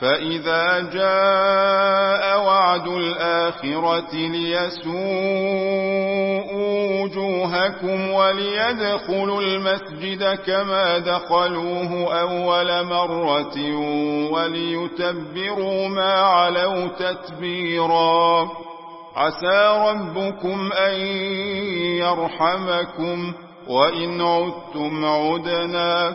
فإذا جاء وعد الآخرة ليسوءوا وجوهكم وليدخلوا المسجد كما دخلوه أول مرة وليتبروا ما علوا تتبيرا عسى ربكم أن يرحمكم وإن عدتم عدنا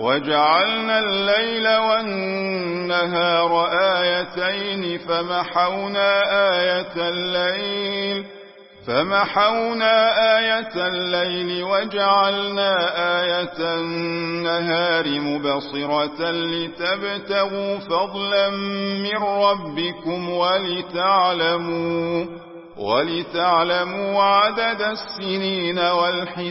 وجعلنا الليل والنهار آيتين فمحونا آية الليل فمحونا آية الليل وجعلنا آية النهار مبصرة لتبتغوا فضلا من ربكم ولتعلموا ولتعلموا عدد السنين والحساب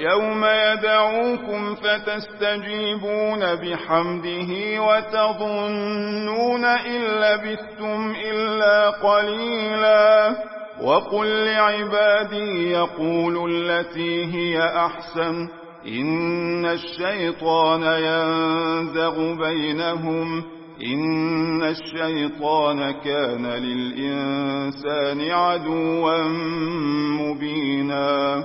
يوم يدعوكم فتستجيبون بحمده وتظنون إن لبثتم إلا قليلا. وقل لعبادي يقولوا التي هي أحسن. إن الشيطان ينزغ بينهم. إن الشيطان كان للإنسان عدوا مبينا.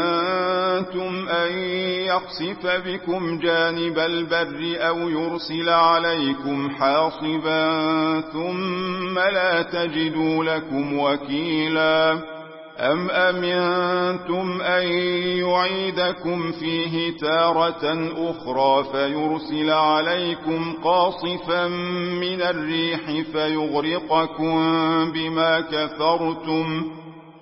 أفأمنتم أن يقصف بكم جانب البر أو يرسل عليكم حاصبا ثم لا تجدوا لكم وكيلا؟ أم أمنتم أن يعيدكم فيه تارة أخرى فيرسل عليكم قاصفا من الريح فيغرقكم بما كفرتم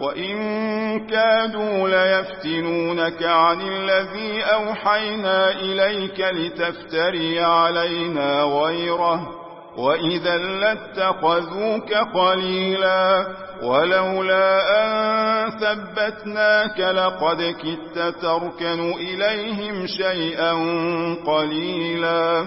وإن كادوا ليفتنونك عن الذي أوحينا إليك لتفتري علينا غيره وإذا لاتخذوك قليلا ولولا أن ثبتناك لقد كدت تركن إليهم شيئا قليلا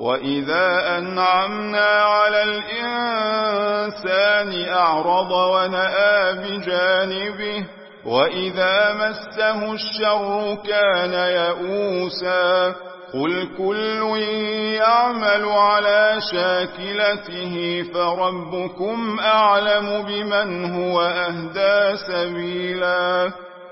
وإذا أنعمنا على الإنسان أعرض ونآ بجانبه وإذا مسه الشر كان يئوسا قل كل يعمل على شاكلته فربكم أعلم بمن هو أهدى سبيلا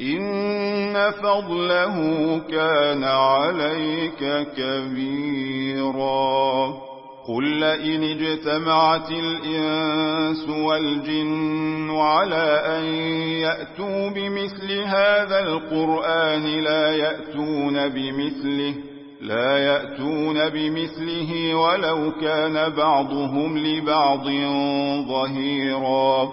إن فضله كان عليك كبيرا قل لئن اجتمعت الإنس والجن على أن يأتوا بمثل هذا القرآن لا يأتون بمثله لا يأتون بمثله ولو كان بعضهم لبعض ظهيرا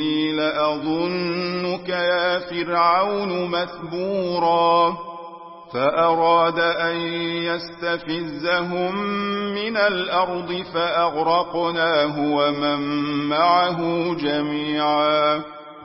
لأظنك يا فرعون مثبورا. فأراد أن يستفزهم من الأرض فأغرقناه ومن معه جميعا.